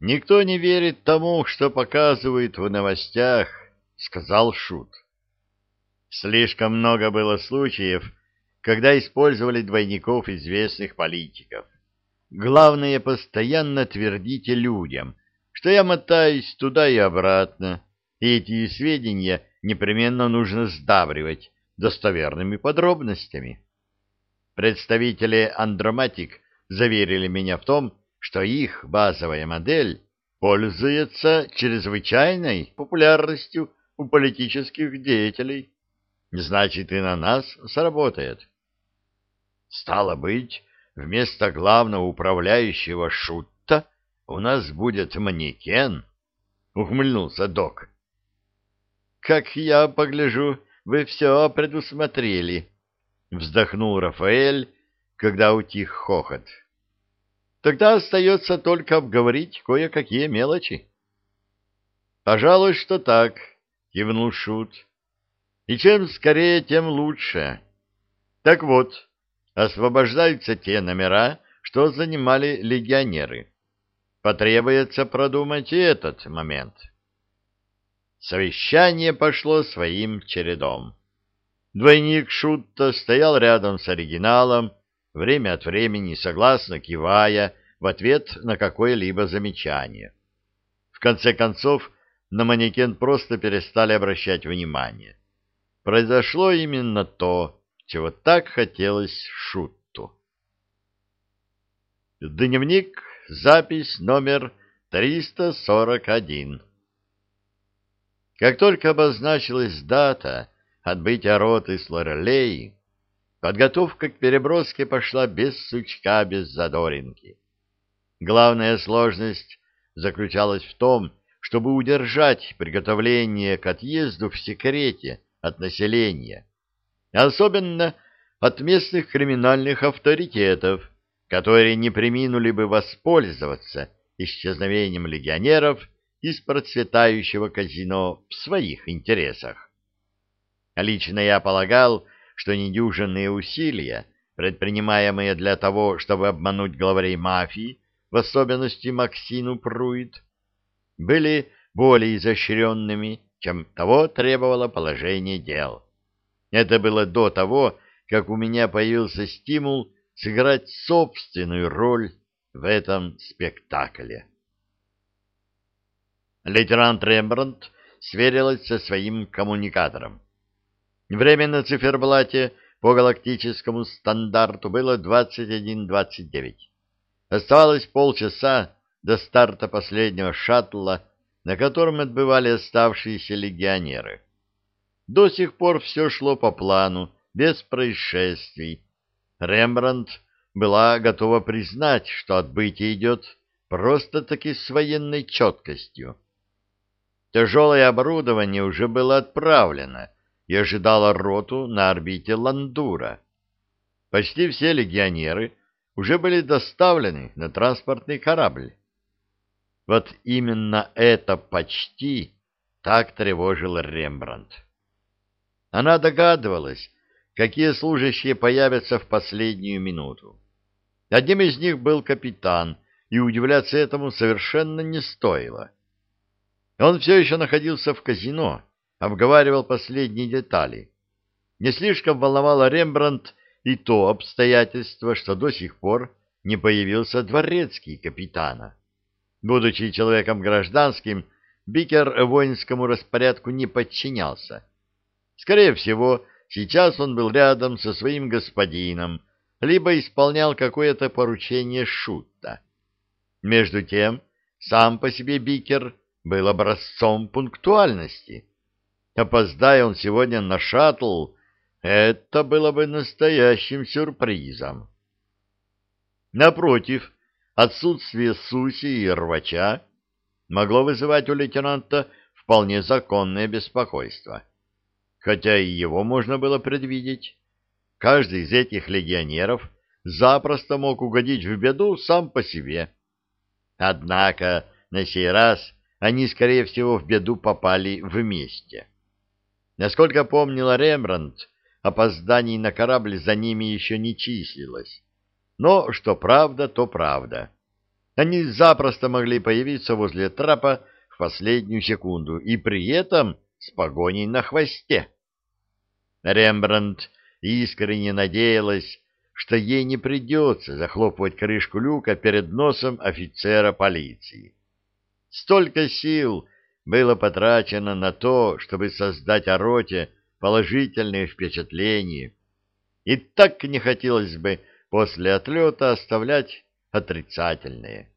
Никто не верит тому, что показывают в новостях, сказал Шут. Слишком много было случаев, когда использовали двойников известных политиков. Главное, постоянно твердите людям, что я мотаюсь туда и обратно, и эти сведения непременно нужно сдабривать достоверными подробностями. Представители Андроматик заверили меня в том, что их базовая модель пользуется чрезвычайной популярностью у политических деятелей. Значит, и на нас сработает. Стало быть, вместо главного управляющего Шутта у нас будет манекен, — ухмыльнулся док. — Как я погляжу, вы все предусмотрели, — вздохнул Рафаэль, когда утих хохот. Тогда остается только обговорить кое-какие мелочи. — Пожалуй, что так, — кивнул Шут. — И чем скорее, тем лучше. Так вот, освобождаются те номера, что занимали легионеры. Потребуется продумать и этот момент. Совещание пошло своим чередом. Двойник Шутта стоял рядом с оригиналом, время от времени согласно кивая в ответ на какое-либо замечание. В конце концов, на манекен просто перестали обращать внимание. Произошло именно то, чего так хотелось Шутту. Дневник, запись номер 341. Как только обозначилась дата отбытия роты с Лорелей, Подготовка к переброске пошла без сучка, без задоринки. Главная сложность заключалась в том, чтобы удержать приготовление к отъезду в секрете от населения, особенно от местных криминальных авторитетов, которые не приминули бы воспользоваться исчезновением легионеров из процветающего казино в своих интересах. Лично я полагал, что недюжинные усилия, предпринимаемые для того, чтобы обмануть главарей мафии, в особенности Максину Пруит, были более изощренными, чем того требовало положение дел. Это было до того, как у меня появился стимул сыграть собственную роль в этом спектакле. Лейтенант Рембрандт сверилась со своим коммуникатором. Время на циферблате по галактическому стандарту было 21.29. Оставалось полчаса до старта последнего шаттла, на котором отбывали оставшиеся легионеры. До сих пор все шло по плану, без происшествий. Рембрандт была готова признать, что отбытие идет просто-таки с военной четкостью. Тяжелое оборудование уже было отправлено — и ожидала роту на орбите Ландура. Почти все легионеры уже были доставлены на транспортный корабль. Вот именно это «почти» так тревожил Рембрандт. Она догадывалась, какие служащие появятся в последнюю минуту. Одним из них был капитан, и удивляться этому совершенно не стоило. Он все еще находился в казино, обговаривал последние детали. Не слишком волновало Рембрандт и то обстоятельство, что до сих пор не появился дворецкий капитана. Будучи человеком гражданским, Бикер воинскому распорядку не подчинялся. Скорее всего, сейчас он был рядом со своим господином, либо исполнял какое-то поручение Шутта. Между тем, сам по себе Бикер был образцом пунктуальности. Опоздая он сегодня на шаттл, это было бы настоящим сюрпризом. Напротив, отсутствие Суси и рвача могло вызывать у лейтенанта вполне законное беспокойство. Хотя и его можно было предвидеть. Каждый из этих легионеров запросто мог угодить в беду сам по себе. Однако на сей раз они, скорее всего, в беду попали вместе. Насколько помнила Рембрандт, опозданий на корабль за ними еще не числилось. Но что правда, то правда. Они запросто могли появиться возле трапа в последнюю секунду, и при этом с погоней на хвосте. Рембрандт искренне надеялась, что ей не придется захлопывать крышку люка перед носом офицера полиции. Столько сил было потрачено на то, чтобы создать о роте положительные впечатления, и так не хотелось бы после отлета оставлять отрицательные.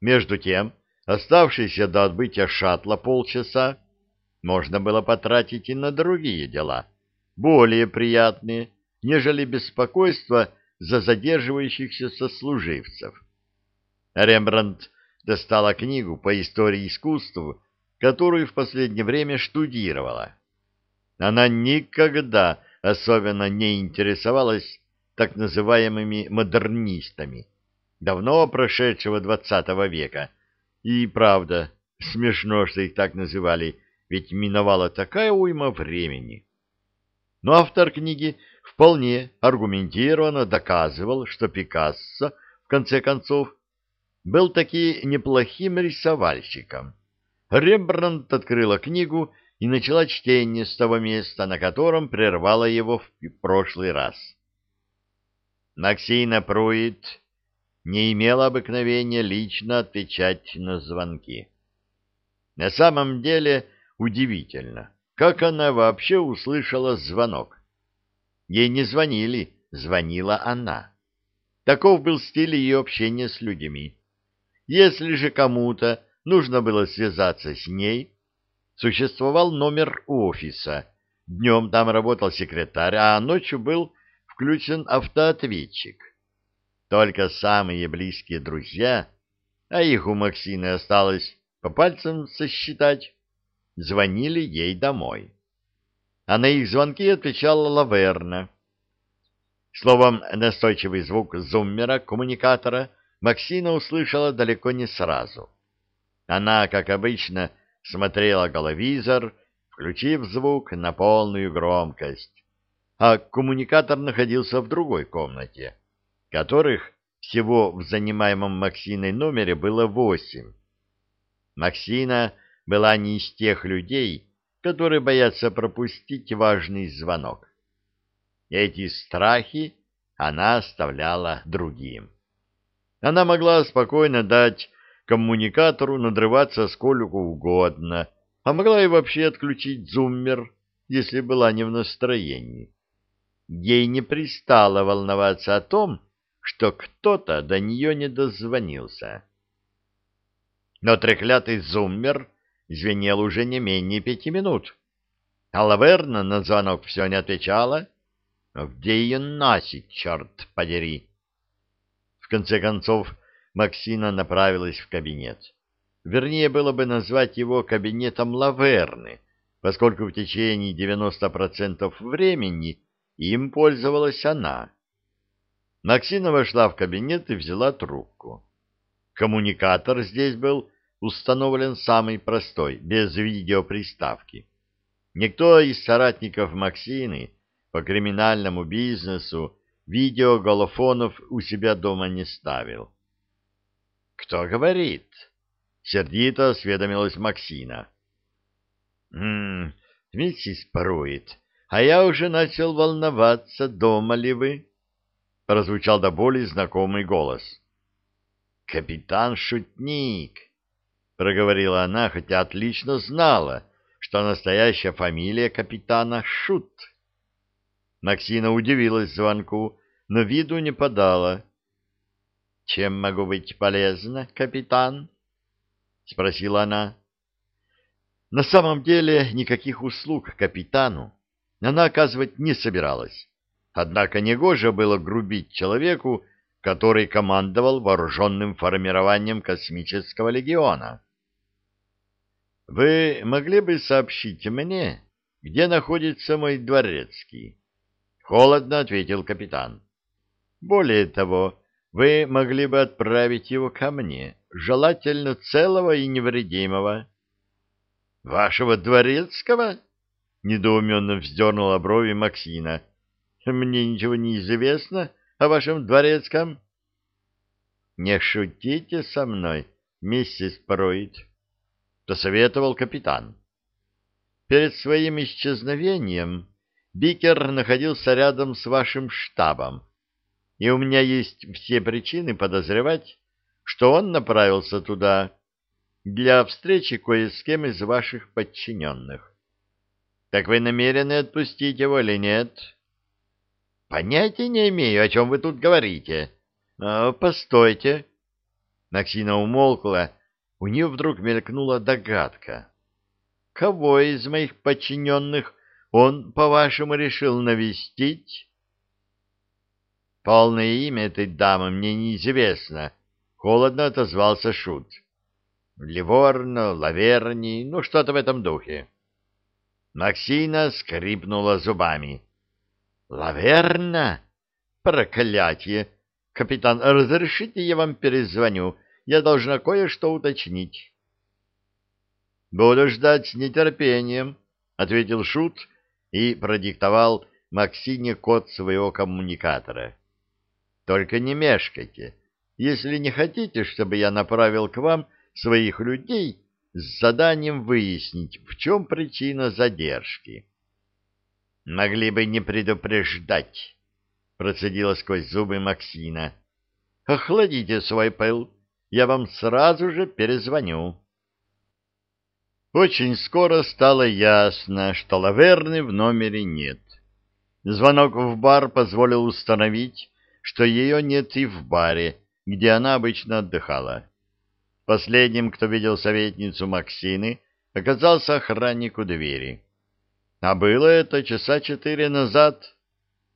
Между тем, оставшиеся до отбытия шаттла полчаса можно было потратить и на другие дела, более приятные, нежели беспокойство за задерживающихся сослуживцев. Рембрандт достала книгу по истории искусства, которую в последнее время штудировала. Она никогда особенно не интересовалась так называемыми модернистами, давно прошедшего двадцатого века. И правда, смешно, что их так называли, ведь миновала такая уйма времени. Но автор книги вполне аргументированно доказывал, что Пикассо, в конце концов, был таки неплохим рисовальщиком. Рембрандт открыла книгу и начала чтение с того места, на котором прервала его в прошлый раз. Максина Пруит не имела обыкновения лично отвечать на звонки. На самом деле удивительно, как она вообще услышала звонок. Ей не звонили, звонила она. Таков был стиль ее общения с людьми. Если же кому-то нужно было связаться с ней, существовал номер офиса. Днем там работал секретарь, а ночью был включен автоответчик. Только самые близкие друзья, а их у Максины осталось по пальцам сосчитать, звонили ей домой. А на их звонки отвечала Лаверна. Словом, настойчивый звук зуммера коммуникатора Максина услышала далеко не сразу. Она, как обычно, смотрела головизор, включив звук на полную громкость. А коммуникатор находился в другой комнате, которых всего в занимаемом Максиной номере было восемь. Максина была не из тех людей, которые боятся пропустить важный звонок. Эти страхи она оставляла другим. Она могла спокойно дать коммуникатору надрываться сколько угодно, а могла и вообще отключить зуммер, если была не в настроении. Ей не пристало волноваться о том, что кто-то до нее не дозвонился. Но треклятый зуммер звенел уже не менее пяти минут. А Лаверна на звонок все не отвечала. Где ее носит, черт подери? Конце концов, Максина направилась в кабинет. Вернее, было бы назвать его кабинетом Лаверны, поскольку в течение 90% времени им пользовалась она. Максина вошла в кабинет и взяла трубку. Коммуникатор здесь был установлен самый простой, без видеоприставки. Никто из соратников Максины по криминальному бизнесу видеоголофонов у себя дома не ставил. «Кто говорит?» — сердито осведомилась Максина. «М-м, миссис Пруит, а я уже начал волноваться, дома ли вы?» — прозвучал до боли знакомый голос. «Капитан-шутник!» — проговорила она, хотя отлично знала, что настоящая фамилия капитана — Шут. Максина удивилась звонку, но виду не подала. Чем могу быть полезна, капитан? спросила она. На самом деле никаких услуг капитану она оказывать не собиралась. Однако негоже было грубить человеку, который командовал вооруженным формированием космического легиона. «Вы могли бы сообщить мне, где находится мой дворецкий?» Холодно ответил капитан. «Более того, вы могли бы отправить его ко мне, желательно целого и невредимого. — Вашего дворецкого? — недоуменно вздернула брови Максина. — Мне ничего не известно о вашем дворецком. — Не шутите со мной, миссис Пруит, — посоветовал капитан. Перед своим исчезновением Бикер находился рядом с вашим штабом, и у меня есть все причины подозревать, что он направился туда для встречи кое с кем из ваших подчиненных. Так вы намерены отпустить его или нет? Понятия не имею, о чем вы тут говорите. А, постойте. Максина умолкла, у нее вдруг мелькнула догадка. Кого из моих подчиненных он, по-вашему, решил навестить? Полное имя этой дамы мне неизвестно, — холодно отозвался Шут. Ливорно, Лаверни, ну что-то в этом духе. Максина скрипнула зубами. Лаверна? Проклятие! Капитан, разрешите, я вам перезвоню. Я должна кое-что уточнить. Буду ждать с нетерпением, ответил Шут и продиктовал Максине код своего коммуникатора. Только не мешкайте. Если не хотите, чтобы я направил к вам своих людей с заданием выяснить, в чем причина задержки. Могли бы не предупреждать, процедила сквозь зубы Максина. Охладите свой пыл, я вам сразу же перезвоню. Очень скоро стало ясно, что Лаверны в номере нет. Звонок в бар позволил установить, что ее нет и в баре, где она обычно отдыхала. Последним, кто видел советницу Максины, оказался охранник у двери. А было это часа четыре назад.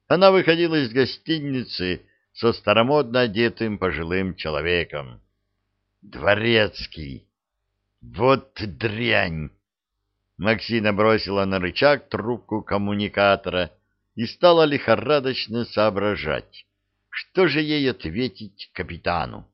Она выходила из гостиницы со старомодно одетым пожилым человеком. Дворецкий! Вот дрянь! Максина бросила на рычаг трубку коммуникатора и стала лихорадочно соображать, что же ей ответить капитану.